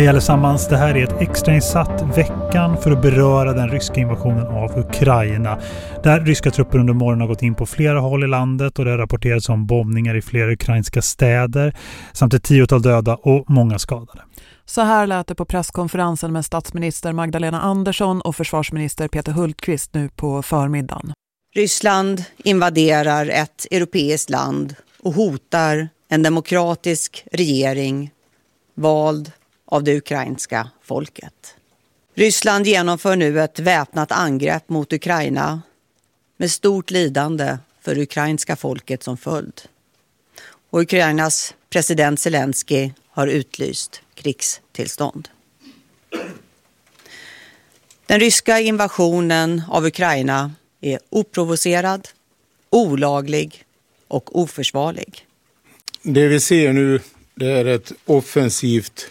Hej allesammans, det här är ett extrainsatt veckan för att beröra den ryska invasionen av Ukraina. Där ryska trupper under morgonen har gått in på flera håll i landet och det har rapporterats om bombningar i flera ukrainska städer samt ett tiotal döda och många skadade. Så här lät det på presskonferensen med statsminister Magdalena Andersson och försvarsminister Peter Hultqvist nu på förmiddagen. Ryssland invaderar ett europeiskt land och hotar en demokratisk regering vald av det ukrainska folket. Ryssland genomför nu ett väpnat angrepp mot Ukraina med stort lidande för det ukrainska folket som följd. Och Ukrainas president Zelensky har utlyst krigstillstånd. Den ryska invasionen av Ukraina är oprovocerad, olaglig och oförsvarlig. Det vi ser nu det är ett offensivt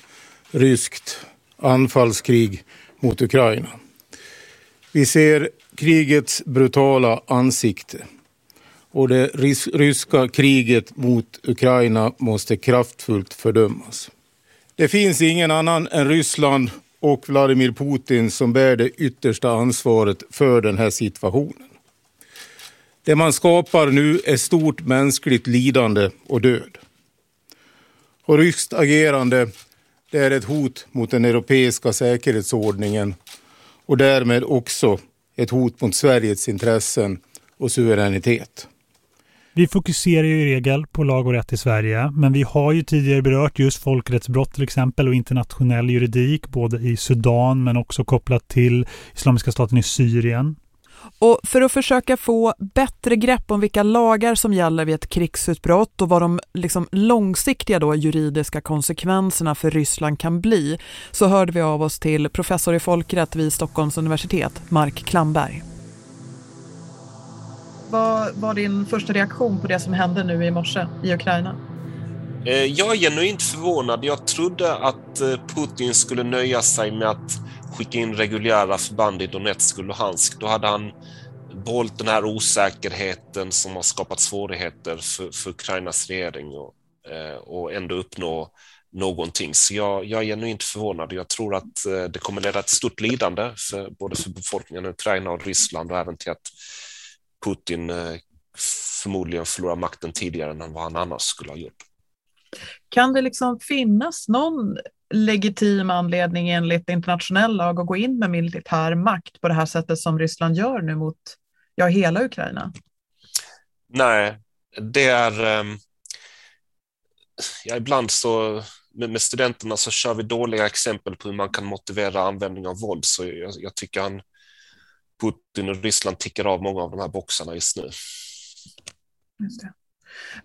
ryskt anfallskrig mot Ukraina. Vi ser krigets brutala ansikte och det ryska kriget mot Ukraina måste kraftfullt fördömas. Det finns ingen annan än Ryssland och Vladimir Putin som bär det yttersta ansvaret för den här situationen. Det man skapar nu är stort mänskligt lidande och död. Och ryskt agerande det är ett hot mot den europeiska säkerhetsordningen och därmed också ett hot mot Sveriges intressen och suveränitet. Vi fokuserar ju i regel på lag och rätt i Sverige, men vi har ju tidigare berört just folkrättsbrott till exempel och internationell juridik både i Sudan men också kopplat till Islamiska staten i Syrien. Och för att försöka få bättre grepp om vilka lagar som gäller vid ett krigsutbrott och vad de liksom långsiktiga då juridiska konsekvenserna för Ryssland kan bli så hörde vi av oss till professor i folkrätt vid Stockholms universitet, Mark Klamberg. Vad var din första reaktion på det som hände nu i morse i Ukraina? Eh, jag är genuint förvånad. Jag trodde att eh, Putin skulle nöja sig med att skicka in reguljära förband i Donetsk och Luhansk, då hade han behållit den här osäkerheten som har skapat svårigheter för, för Ukrainas regering och, eh, och ändå uppnå någonting. Så jag, jag är genuint förvånad. Jag tror att eh, det kommer leda till stort lidande för, både för befolkningen i Ukraina och Ryssland och även till att Putin eh, förmodligen förlorar makten tidigare än vad han annars skulle ha gjort. Kan det liksom finnas någon legitim anledning enligt internationell lag att gå in med militär makt på det här sättet som Ryssland gör nu mot ja, hela Ukraina? Nej, det är... Um, ja, ibland så med, med, studenterna så kör vi dåliga exempel på hur man kan motivera användning av våld, så jag, jag tycker han Putin och Ryssland tickar av många av de här boxarna just nu. Just det.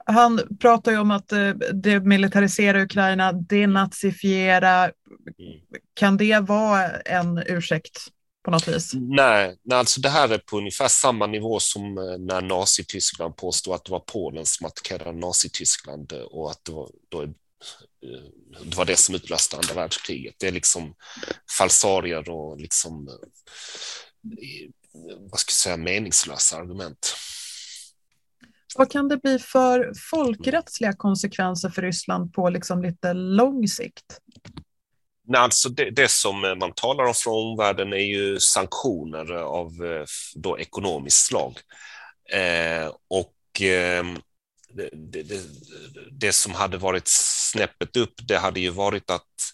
Han pratar ju om att eh, demilitarisera Ukraina, denazifiera. Mm. Kan det vara en ursäkt på något vis? Nej, nej alltså det här är på ungefär samma nivå som eh, när Nazityskland påstod att det var Polen som attackerade Nazityskland och att det var, då, eh, det var det som utlöste andra världskriget. Det är liksom falsarier och liksom vad ska jag säga, meningslösa argument. Vad kan det bli för folkrättsliga konsekvenser för Ryssland på liksom lite lång sikt? Nej, alltså det, det, som eh, man talar om från omvärlden är ju sanktioner av eh, då ekonomiskt slag. Eh, och eh, det, det, det, som hade varit snäppet upp, det hade ju varit att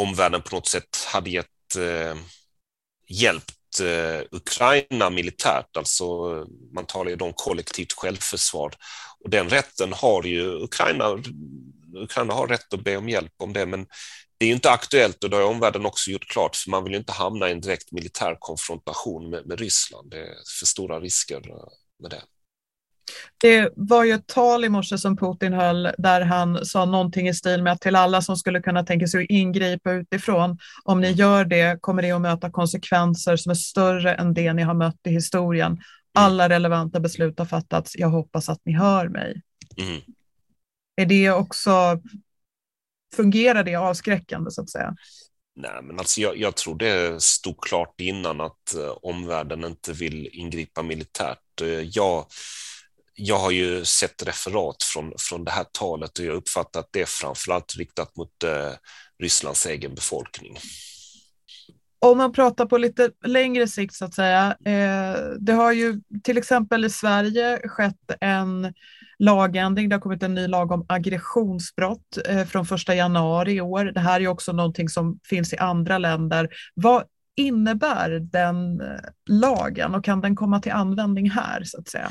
omvärlden på något sätt hade gett eh, hjälp Eh, Ukraina militärt, alltså man talar ju om kollektivt självförsvar. Och den rätten har ju Ukraina, Ukraina har rätt att be om hjälp om det, men det är inte aktuellt och det har omvärlden också gjort klart, för man vill inte hamna i en direkt militär konfrontation med, med Ryssland. Det är för stora risker med det. Det var ju ett tal i morse som Putin höll där han sa någonting i stil med att till alla som skulle kunna tänka sig att ingripa utifrån, om ni gör det kommer det att möta konsekvenser som är större än det ni har mött i historien. Mm. Alla relevanta beslut har fattats. Jag hoppas att ni hör mig. Mm. Är det också, fungerar det avskräckande så att säga? Nej, men alltså jag, jag, tror det stod klart innan att eh, omvärlden inte vill ingripa militärt. Eh, jag jag har ju sett referat från, från det här talet och jag uppfattar att det är framförallt riktat mot eh, Rysslands egen befolkning. Om man pratar på lite längre sikt så att säga. Eh, det har ju till exempel i Sverige skett en lagändring. Det har kommit en ny lag om aggressionsbrott eh, från 1 januari i år. Det här är också någonting som finns i andra länder. Vad innebär den eh, lagen och kan den komma till användning här så att säga?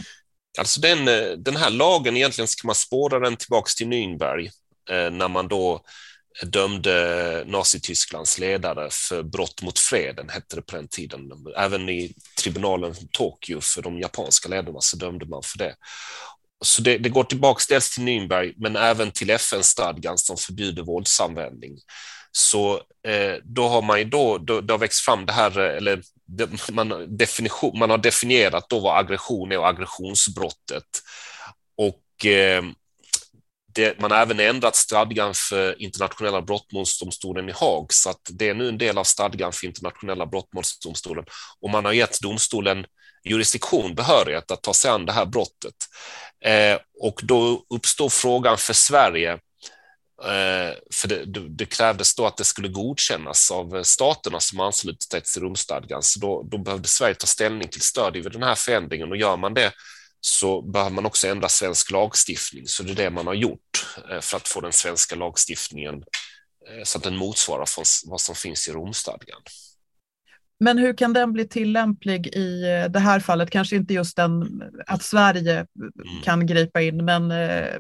Alltså den, eh, den här lagen, egentligen ska man spåra den tillbaks till Nürnberg eh, när man då dömde Nazitysklands ledare för brott mot freden, hette det på den tiden. Även i tribunalen Tokyo för de japanska ledarna så dömde man för det. Så det, det går tillbaka dels till Nürnberg, men även till FN-stadgan som förbjuder våldsanvändning. Så eh, då har man ju då, då, det har växt fram det här, eh, eller man, definition, man har definierat då vad aggression är och aggressionsbrottet. Och eh, det, man har även ändrat stadgan för internationella brottmålsdomstolen i Haag, så att det är nu en del av stadgan för internationella brottmålsdomstolen. Och man har gett domstolen jurisdiktion, behörighet att ta sig an det här brottet. Eh, och då uppstår frågan för Sverige, Eh, för det, det, det, krävdes då att det skulle godkännas av staterna alltså som anslutit sig till Romstadgan, så då, då behövde Sverige ta ställning till stöd i den här förändringen och gör man det så behöver man också ändra svensk lagstiftning. Så det är det man har gjort eh, för att få den svenska lagstiftningen eh, så att den motsvarar vad som finns i Romstadgan. Men hur kan den bli tillämplig i eh, det här fallet? Kanske inte just den att Sverige mm. kan gripa in, men,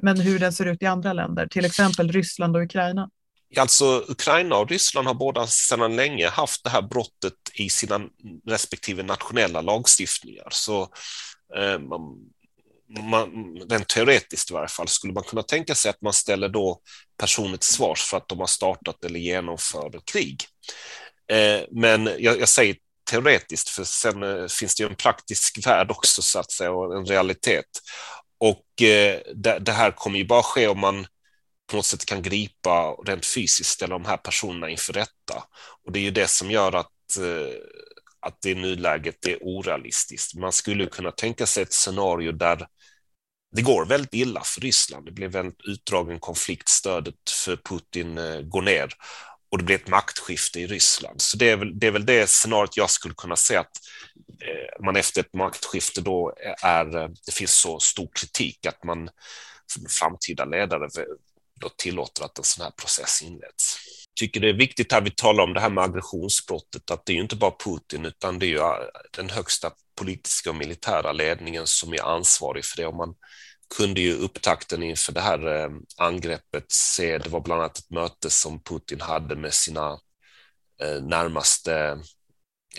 men hur den ser ut i andra länder, till exempel Ryssland och Ukraina? Alltså Ukraina och Ryssland har båda sedan länge haft det här brottet i sina respektive nationella lagstiftningar. Så eh, man, rent teoretiskt i varje fall, skulle man kunna tänka sig att man ställer då personer till svars för att de har startat eller genomför krig. Eh, men jag, jag, säger teoretiskt, för sen eh, finns det ju en praktisk värld också så att säga och en realitet. Och eh, det, det, här kommer ju bara ske om man på något sätt kan gripa rent fysiskt ställa de här personerna inför rätta. Och det är ju det som gör att att det i nuläget är orealistiskt. Man skulle kunna tänka sig ett scenario där det går väldigt illa för Ryssland. Det blir väldigt utdragen konflikt, stödet för Putin går ner och det blir ett maktskifte i Ryssland. Så det är väl det, är väl det scenariot jag skulle kunna se att eh, man efter ett maktskifte då är, det finns så stor kritik att man framtida ledare då tillåter att en sån här process inleds tycker det är viktigt här vi talar om det här med aggressionsbrottet, att det är ju inte bara Putin utan det är ju eh, den högsta politiska och militära ledningen som är ansvarig för det. Om man kunde ju upptakten inför det här eh, angreppet se, det var bland annat ett möte som Putin hade med sina eh, närmaste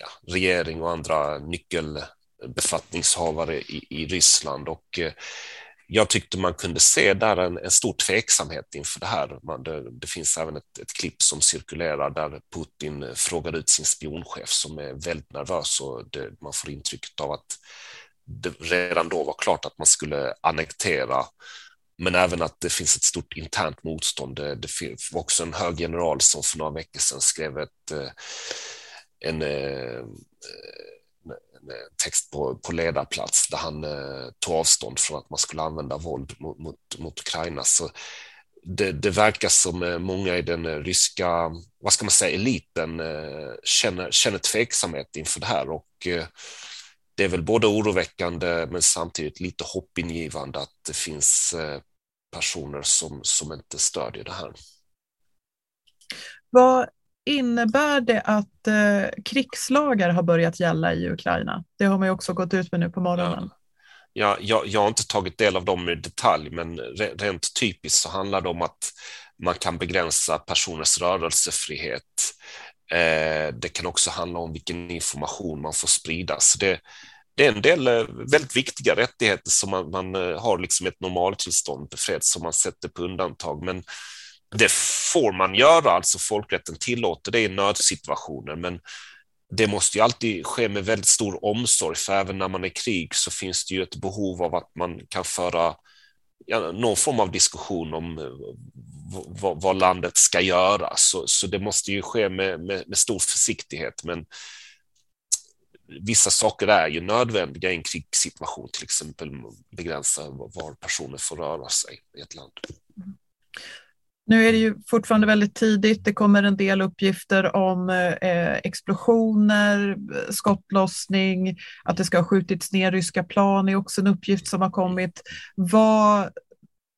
ja, regering och andra nyckelbefattningshavare i, i Ryssland och eh, jag tyckte man kunde se där en, en stor tveksamhet inför det här. Man, det, det, finns även ett, ett klipp som cirkulerar där Putin frågar ut sin spionchef som är väldigt nervös och det, man får intrycket av att det redan då var klart att man skulle annektera men även att det finns ett stort internt motstånd. Det, det var också en hög general som för några veckor sedan skrev ett, eh, eh, en, en text på, på ledarplats där han eh, tog avstånd från att man skulle använda våld mot, mot, mot Ukraina. Så det, det, verkar som många i den ryska, vad ska man säga, eliten känner, känner tveksamhet inför det här och det är väl både oroväckande men samtidigt lite hoppingivande att det finns eh, personer som, som inte stödjer det här. Vad Innebär det att eh, krigslagar har börjat gälla i Ukraina? Det har man ju också gått ut med nu på morgonen. Ja, jag, jag har inte tagit del av dem i detalj, men rent typiskt så handlar det om att man kan begränsa personers rörelsefrihet. Eh, det kan också handla om vilken information man får sprida. Så det, det är en del eh, väldigt viktiga rättigheter som man, man eh, har liksom ett normaltillstånd, fred som man sätter på undantag. Men det får man göra, alltså folkrätten tillåter det i nödsituationer, men det måste ju alltid ske med väldigt stor omsorg, för även när man är i krig så finns det ju ett behov av att man kan föra ja, någon form av diskussion om eh, vad, vad landet ska göra. Så, så det måste ju ske med, med, med, stor försiktighet, men vissa saker är ju nödvändiga i en krigssituation, till exempel begränsa var personer får röra sig i ett land. Mm. Nu är det ju fortfarande väldigt tidigt. Det kommer en del uppgifter om eh, explosioner, skottlossning, att det ska ha skjutits ner ryska plan är också en uppgift som har kommit. Vad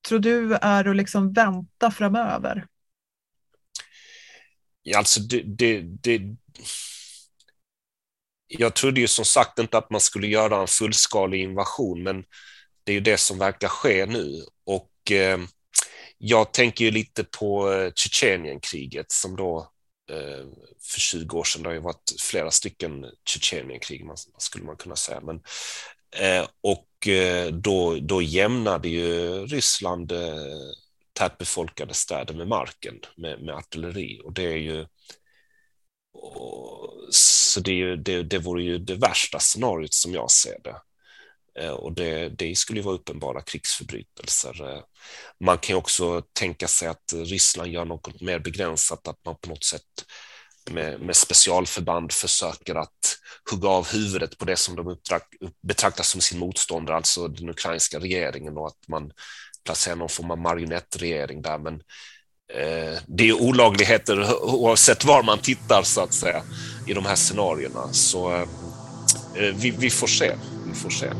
tror du är att liksom vänta framöver? Ja, alltså det, det, det, jag trodde ju som sagt inte att man skulle göra en fullskalig invasion, men det är ju det som verkar ske nu. Och eh, jag tänker ju lite på eh, Tjetjenienkriget som då eh, för 20 år sedan, det har ju varit flera stycken Tjetjenienkrig, skulle man kunna säga. Men, eh, och då, då jämnade ju Ryssland tätbefolkade städer med marken med, med artilleri och det är ju så det, det, det vore ju det värsta scenariot som jag ser det. Eh, och det, det skulle vara uppenbara krigsförbrytelser. Eh, man kan också tänka sig att Ryssland gör något mer begränsat, att man på något sätt med, med specialförband försöker att hugga av huvudet på det som de betraktar som sin motståndare, alltså den ukrainska regeringen och att man placerar någon form av marionettregering där. Men eh, det är olagligheter oavsett var man tittar så att säga i de här scenarierna. Så eh, vi, vi, får se. Vi får se.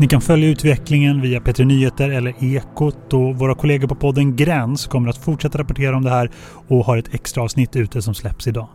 Ni kan följa utvecklingen via Petri Nyheter eller Ekot och våra kollegor på podden Gräns kommer att fortsätta rapportera om det här och har ett extra avsnitt ute som släpps idag.